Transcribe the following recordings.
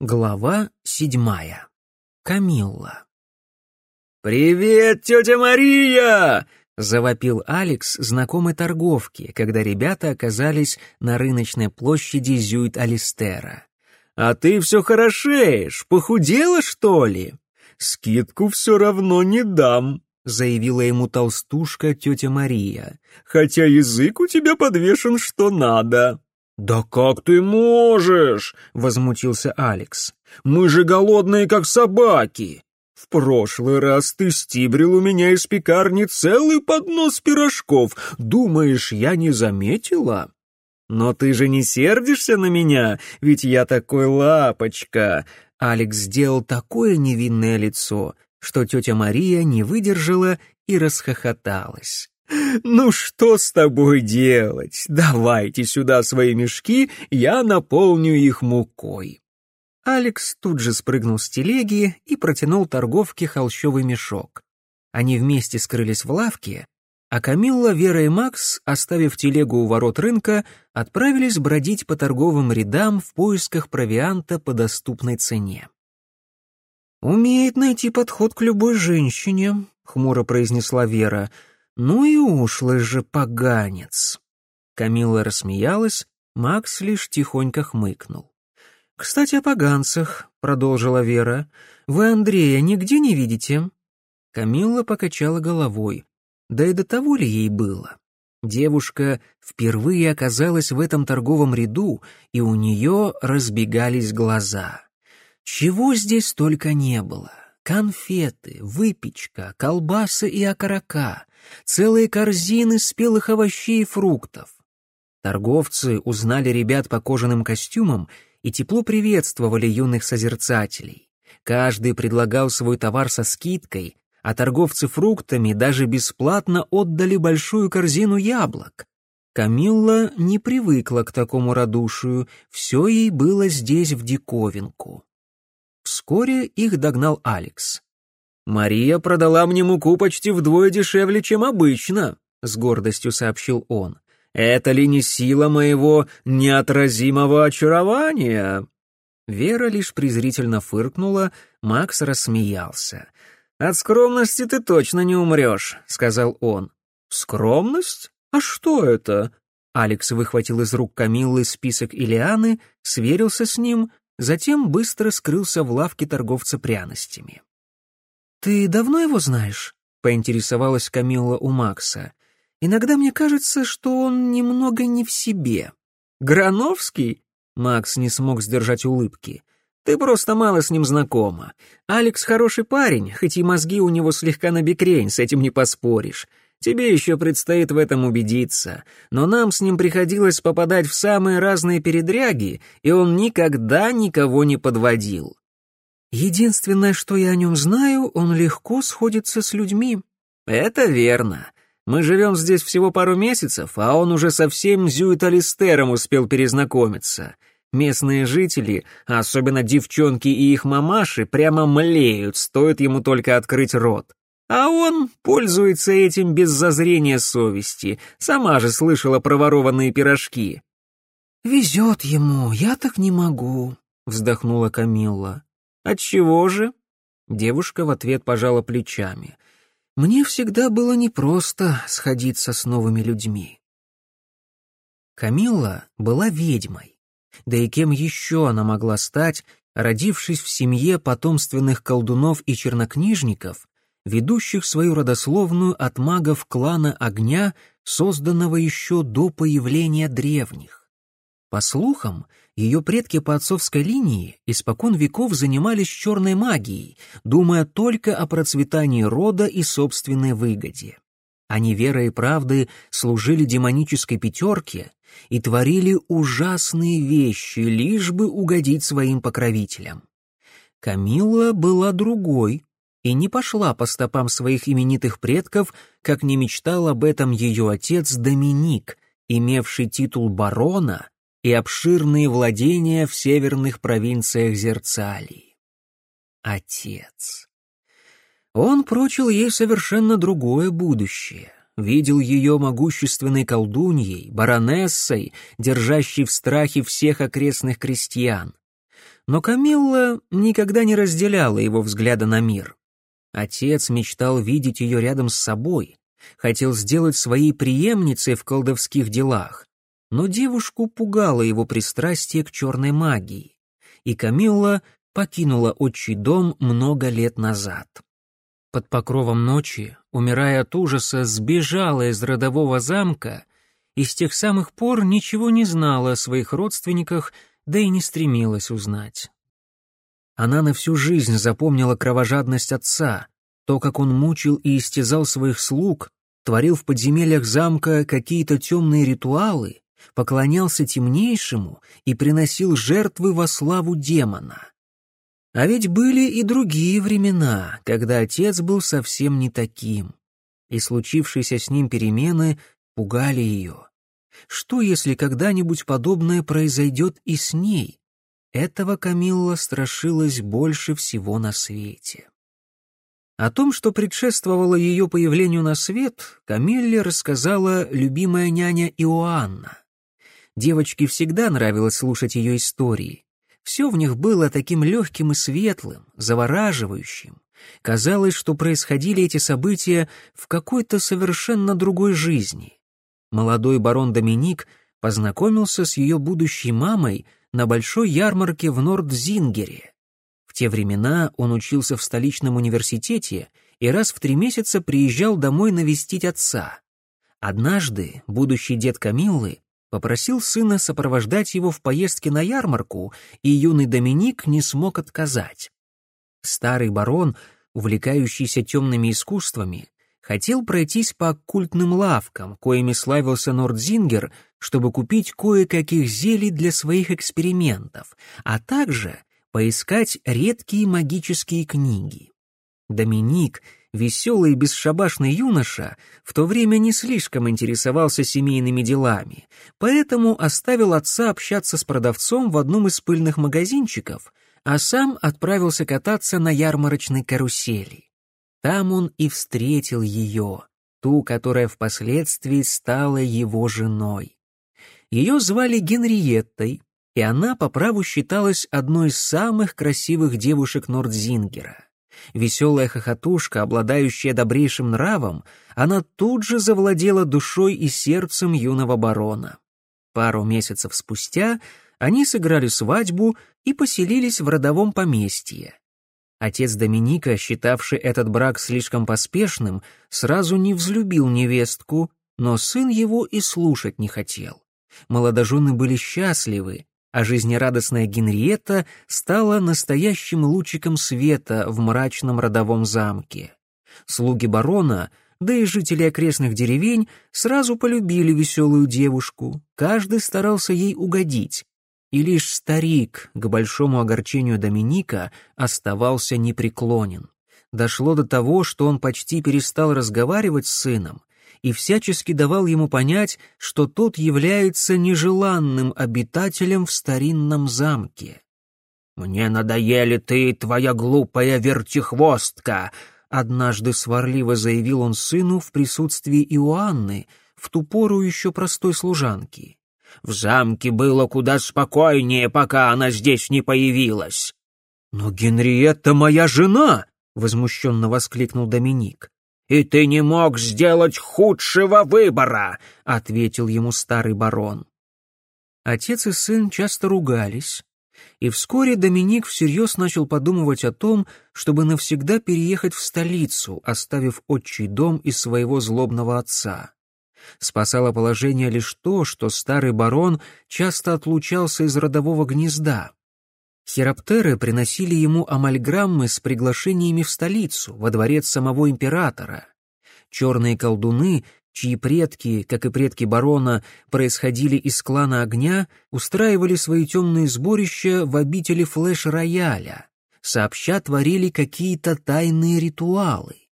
Глава седьмая. Камилла. «Привет, тетя Мария!» — завопил Алекс знакомой торговки, когда ребята оказались на рыночной площади Зюит-Алистера. «А ты все хорошеешь, похудела, что ли?» «Скидку все равно не дам», — заявила ему толстушка тетя Мария. «Хотя язык у тебя подвешен что надо». «Да как ты можешь?» — возмутился Алекс. «Мы же голодные, как собаки. В прошлый раз ты стибрил у меня из пекарни целый поднос пирожков. Думаешь, я не заметила?» «Но ты же не сердишься на меня, ведь я такой лапочка!» Алекс сделал такое невинное лицо, что тетя Мария не выдержала и расхохоталась. «Ну что с тобой делать? Давайте сюда свои мешки, я наполню их мукой». Алекс тут же спрыгнул с телеги и протянул торговке холщовый мешок. Они вместе скрылись в лавке, а Камилла, Вера и Макс, оставив телегу у ворот рынка, отправились бродить по торговым рядам в поисках провианта по доступной цене. «Умеет найти подход к любой женщине», — хмуро произнесла Вера, — «Ну и ушлый же поганец!» Камилла рассмеялась, Макс лишь тихонько хмыкнул. «Кстати, о поганцах», — продолжила Вера. «Вы Андрея нигде не видите?» Камилла покачала головой. Да и до того ли ей было? Девушка впервые оказалась в этом торговом ряду, и у нее разбегались глаза. Чего здесь только не было. Конфеты, выпечка, колбасы и окорока, целые корзины спелых овощей и фруктов. Торговцы узнали ребят по кожаным костюмам и тепло приветствовали юных созерцателей. Каждый предлагал свой товар со скидкой, а торговцы фруктами даже бесплатно отдали большую корзину яблок. Камилла не привыкла к такому радушию, все ей было здесь в диковинку. Вскоре их догнал Алекс. «Мария продала мне муку почти вдвое дешевле, чем обычно», — с гордостью сообщил он. «Это ли не сила моего неотразимого очарования?» Вера лишь презрительно фыркнула, Макс рассмеялся. «От скромности ты точно не умрешь», — сказал он. «Скромность? А что это?» Алекс выхватил из рук Камиллы список Илианы, сверился с ним, затем быстро скрылся в лавке торговца пряностями. «Ты давно его знаешь?» — поинтересовалась Камилла у Макса. «Иногда мне кажется, что он немного не в себе». «Грановский?» — Макс не смог сдержать улыбки. «Ты просто мало с ним знакома. Алекс хороший парень, хоть и мозги у него слегка набекрень, с этим не поспоришь. Тебе еще предстоит в этом убедиться. Но нам с ним приходилось попадать в самые разные передряги, и он никогда никого не подводил. Единственное, что я о нем знаю, он легко сходится с людьми. Это верно. Мы живем здесь всего пару месяцев, а он уже со всем Зюит-Алистером успел перезнакомиться. Местные жители, особенно девчонки и их мамаши, прямо млеют, стоит ему только открыть рот. А он пользуется этим без зазрения совести. Сама же слышала про ворованные пирожки. «Везет ему, я так не могу», — вздохнула Камилла. «Отчего же?» Девушка в ответ пожала плечами. «Мне всегда было непросто сходиться с новыми людьми». Камилла была ведьмой. Да и кем еще она могла стать, родившись в семье потомственных колдунов и чернокнижников, ведущих свою родословную от магов клана огня, созданного еще до появления древних. По слухам, ее предки по отцовской линии испокон веков занимались черной магией, думая только о процветании рода и собственной выгоде. Они верой и правдой служили демонической пятерке и творили ужасные вещи, лишь бы угодить своим покровителям. Камилла была другой и не пошла по стопам своих именитых предков, как не мечтал об этом ее отец Доминик, имевший титул барона и обширные владения в северных провинциях Зерцалии. Отец. Он прочил ей совершенно другое будущее. Видел ее могущественной колдуньей, баронессой, держащей в страхе всех окрестных крестьян. Но Камилла никогда не разделяла его взгляда на мир. Отец мечтал видеть ее рядом с собой, хотел сделать своей преемницей в колдовских делах, но девушку пугало его пристрастие к черной магии, и Камилла покинула отчий дом много лет назад. Под покровом ночи, умирая от ужаса, сбежала из родового замка и с тех самых пор ничего не знала о своих родственниках, да и не стремилась узнать. Она на всю жизнь запомнила кровожадность отца, то, как он мучил и истязал своих слуг, творил в подземельях замка какие-то темные ритуалы, поклонялся темнейшему и приносил жертвы во славу демона. А ведь были и другие времена, когда отец был совсем не таким, и случившиеся с ним перемены пугали ее. Что, если когда-нибудь подобное произойдет и с ней? Этого Камилла страшилась больше всего на свете. О том, что предшествовало ее появлению на свет, Камилле рассказала любимая няня Иоанна. Девочке всегда нравилось слушать ее истории. Все в них было таким легким и светлым, завораживающим. Казалось, что происходили эти события в какой-то совершенно другой жизни. Молодой барон Доминик познакомился с ее будущей мамой на большой ярмарке в Нордзингере те времена он учился в столичном университете и раз в три месяца приезжал домой навестить отца. Однажды будущий дед Камиллы попросил сына сопровождать его в поездке на ярмарку, и юный Доминик не смог отказать. Старый барон, увлекающийся темными искусствами, хотел пройтись по оккультным лавкам, коими славился Нордзингер, чтобы купить кое-каких зелий для своих экспериментов, а также поискать редкие магические книги. Доминик, веселый и бесшабашный юноша, в то время не слишком интересовался семейными делами, поэтому оставил отца общаться с продавцом в одном из пыльных магазинчиков, а сам отправился кататься на ярмарочной карусели. Там он и встретил ее, ту, которая впоследствии стала его женой. Ее звали Генриеттой, и она по праву считалась одной из самых красивых девушек Нордзингера. Веселая хохотушка, обладающая добрейшим нравом, она тут же завладела душой и сердцем юного барона. Пару месяцев спустя они сыграли свадьбу и поселились в родовом поместье. Отец Доминика, считавший этот брак слишком поспешным, сразу не взлюбил невестку, но сын его и слушать не хотел. Молодожены были счастливы, а жизнерадостная Генриетта стала настоящим лучиком света в мрачном родовом замке. Слуги барона, да и жители окрестных деревень сразу полюбили веселую девушку, каждый старался ей угодить, и лишь старик, к большому огорчению Доминика, оставался непреклонен. Дошло до того, что он почти перестал разговаривать с сыном, и всячески давал ему понять, что тот является нежеланным обитателем в старинном замке. «Мне надоели ты, твоя глупая вертихвостка!» Однажды сварливо заявил он сыну в присутствии Иоанны, в ту пору еще простой служанки. «В замке было куда спокойнее, пока она здесь не появилась». «Но Генриетта моя жена!» — возмущенно воскликнул Доминик и ты не мог сделать худшего выбора», — ответил ему старый барон. Отец и сын часто ругались, и вскоре Доминик всерьез начал подумывать о том, чтобы навсегда переехать в столицу, оставив отчий дом и своего злобного отца. Спасало положение лишь то, что старый барон часто отлучался из родового гнезда. Хироптеры приносили ему амальграммы с приглашениями в столицу, во дворец самого императора. Черные колдуны, чьи предки, как и предки барона, происходили из клана огня, устраивали свои темные сборища в обители флеш-рояля, сообща творили какие-то тайные ритуалы.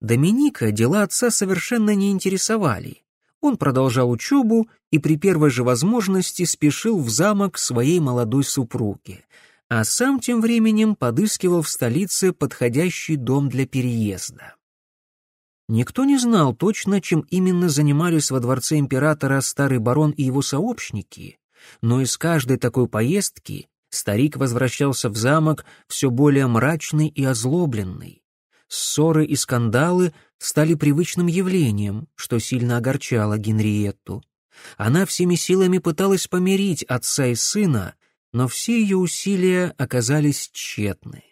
Доминика дела отца совершенно не интересовали. Он продолжал учебу и при первой же возможности спешил в замок своей молодой супруги, а сам тем временем подыскивал в столице подходящий дом для переезда. Никто не знал точно, чем именно занимались во дворце императора старый барон и его сообщники, но из каждой такой поездки Старик возвращался в замок все более мрачный и озлобленный. Ссоры и скандалы стали привычным явлением, что сильно огорчало Генриетту. Она всеми силами пыталась помирить отца и сына, но все ее усилия оказались тщетны.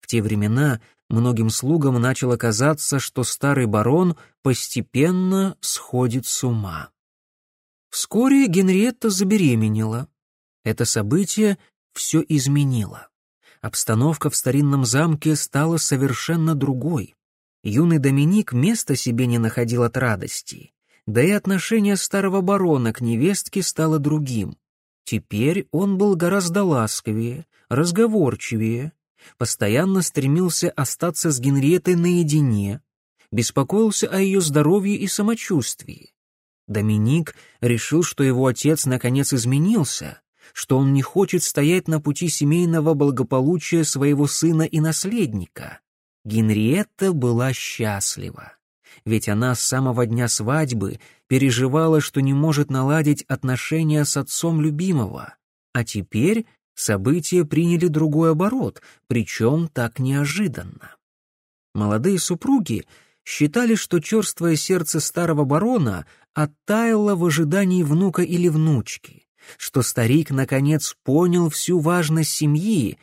В те времена многим слугам начало казаться, что старый барон постепенно сходит с ума. Вскоре Генриетта забеременела. Это событие все изменило. Обстановка в старинном замке стала совершенно другой. Юный Доминик места себе не находил от радости, да и отношение старого барона к невестке стало другим. Теперь он был гораздо ласковее, разговорчивее, постоянно стремился остаться с Генриетой наедине, беспокоился о ее здоровье и самочувствии. Доминик решил, что его отец наконец изменился, что он не хочет стоять на пути семейного благополучия своего сына и наследника. Генриетта была счастлива, ведь она с самого дня свадьбы переживала, что не может наладить отношения с отцом любимого, а теперь события приняли другой оборот, причем так неожиданно. Молодые супруги считали, что черствое сердце старого барона оттаяло в ожидании внука или внучки, что старик, наконец, понял всю важность семьи,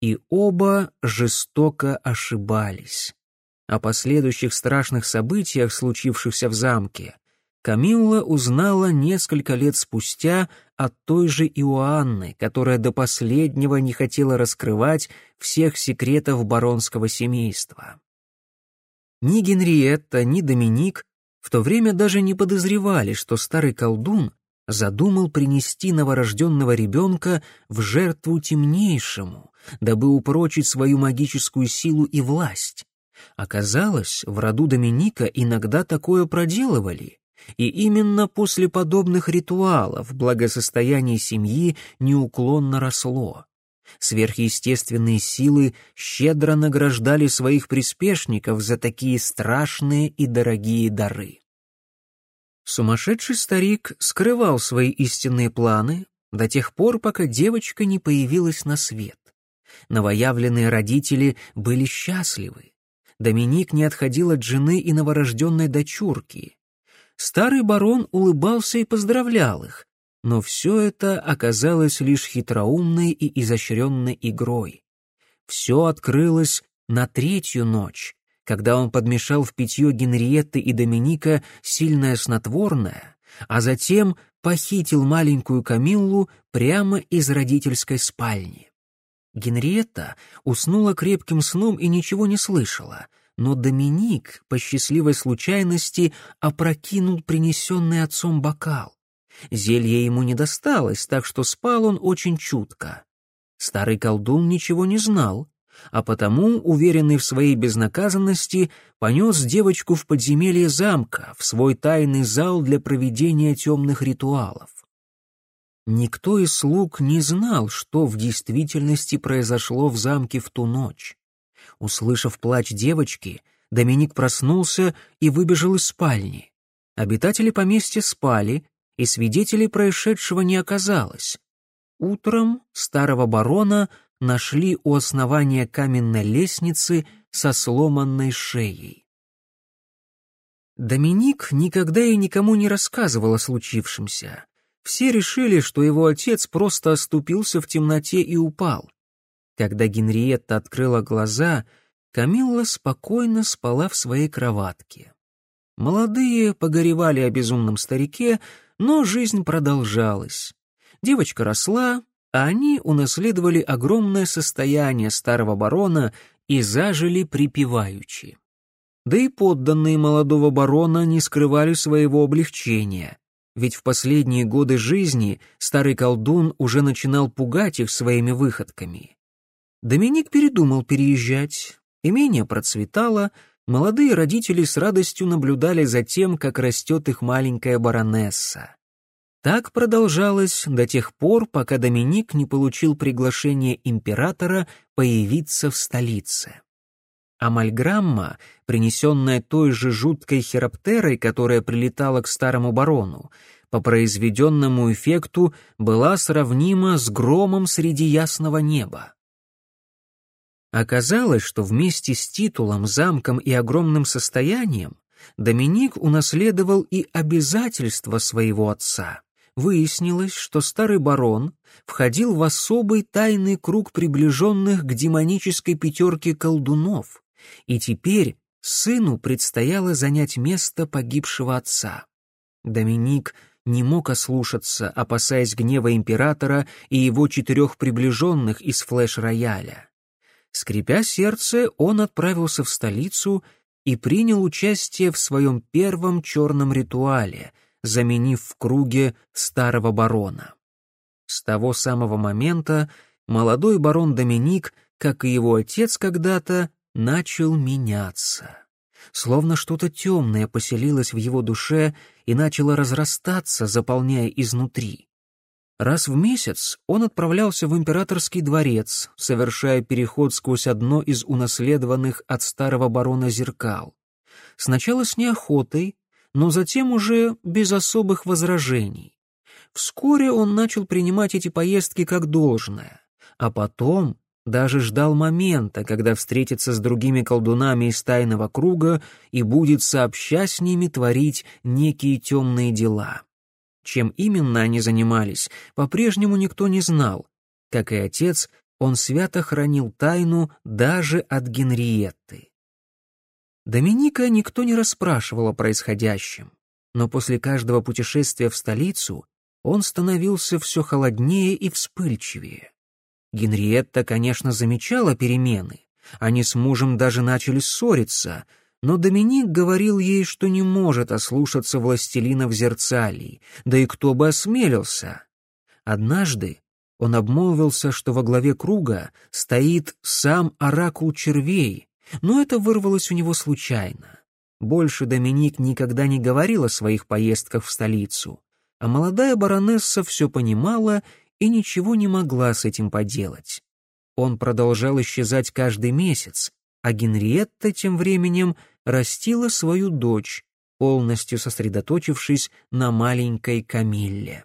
и оба жестоко ошибались. О последующих страшных событиях, случившихся в замке, Камилла узнала несколько лет спустя от той же Иоанны, которая до последнего не хотела раскрывать всех секретов баронского семейства. Ни Генриетта, ни Доминик в то время даже не подозревали, что старый колдун задумал принести новорожденного ребенка в жертву темнейшему, дабы упрочить свою магическую силу и власть. Оказалось, в роду Доминика иногда такое проделывали, и именно после подобных ритуалов благосостояние семьи неуклонно росло. Сверхъестественные силы щедро награждали своих приспешников за такие страшные и дорогие дары. Сумасшедший старик скрывал свои истинные планы до тех пор, пока девочка не появилась на свет. Новоявленные родители были счастливы. Доминик не отходил от жены и новорожденной дочурки. Старый барон улыбался и поздравлял их, но все это оказалось лишь хитроумной и изощренной игрой. Все открылось на третью ночь, когда он подмешал в питье Генриетты и Доминика сильное снотворное, а затем похитил маленькую Камиллу прямо из родительской спальни. Генриетта уснула крепким сном и ничего не слышала, но Доминик, по счастливой случайности, опрокинул принесенный отцом бокал. Зелье ему не досталось, так что спал он очень чутко. Старый колдун ничего не знал, а потому, уверенный в своей безнаказанности, понес девочку в подземелье замка, в свой тайный зал для проведения темных ритуалов. Никто из слуг не знал, что в действительности произошло в замке в ту ночь. Услышав плач девочки, Доминик проснулся и выбежал из спальни. Обитатели поместья спали, и свидетелей происшедшего не оказалось. Утром старого барона нашли у основания каменной лестницы со сломанной шеей. Доминик никогда и никому не рассказывал о случившемся. Все решили, что его отец просто оступился в темноте и упал. Когда Генриетта открыла глаза, Камилла спокойно спала в своей кроватке. Молодые погоревали о безумном старике, но жизнь продолжалась. Девочка росла, а они унаследовали огромное состояние старого барона и зажили припеваючи. Да и подданные молодого барона не скрывали своего облегчения, ведь в последние годы жизни старый колдун уже начинал пугать их своими выходками. Доминик передумал переезжать, имение процветало, молодые родители с радостью наблюдали за тем, как растет их маленькая баронесса. Так продолжалось до тех пор, пока Доминик не получил приглашение императора появиться в столице. Амальграмма, принесенная той же жуткой хироптерой, которая прилетала к старому барону, по произведенному эффекту была сравнима с громом среди ясного неба. Оказалось, что вместе с титулом, замком и огромным состоянием Доминик унаследовал и обязательства своего отца. Выяснилось, что старый барон входил в особый тайный круг приближенных к демонической пятерке колдунов, и теперь сыну предстояло занять место погибшего отца. Доминик не мог ослушаться, опасаясь гнева императора и его четырех приближенных из флеш-рояля. Скрипя сердце, он отправился в столицу и принял участие в своем первом черном ритуале, заменив в круге старого барона. С того самого момента молодой барон Доминик, как и его отец когда-то, начал меняться. Словно что-то темное поселилось в его душе и начало разрастаться, заполняя изнутри. Раз в месяц он отправлялся в императорский дворец, совершая переход сквозь одно из унаследованных от старого барона зеркал. Сначала с неохотой, но затем уже без особых возражений. Вскоре он начал принимать эти поездки как должное, а потом даже ждал момента, когда встретится с другими колдунами из тайного круга и будет сообща с ними творить некие темные дела. Чем именно они занимались, по-прежнему никто не знал. Как и отец, он свято хранил тайну даже от Генриетты. Доминика никто не расспрашивал о происходящем, но после каждого путешествия в столицу он становился все холоднее и вспыльчивее. Генриетта, конечно, замечала перемены. Они с мужем даже начали ссориться — но Доминик говорил ей, что не может ослушаться властелина в зерцалии, да и кто бы осмелился. Однажды он обмолвился, что во главе круга стоит сам оракул червей, но это вырвалось у него случайно. Больше Доминик никогда не говорил о своих поездках в столицу, а молодая баронесса все понимала и ничего не могла с этим поделать. Он продолжал исчезать каждый месяц, а Генриетта тем временем растила свою дочь, полностью сосредоточившись на маленькой Камилле.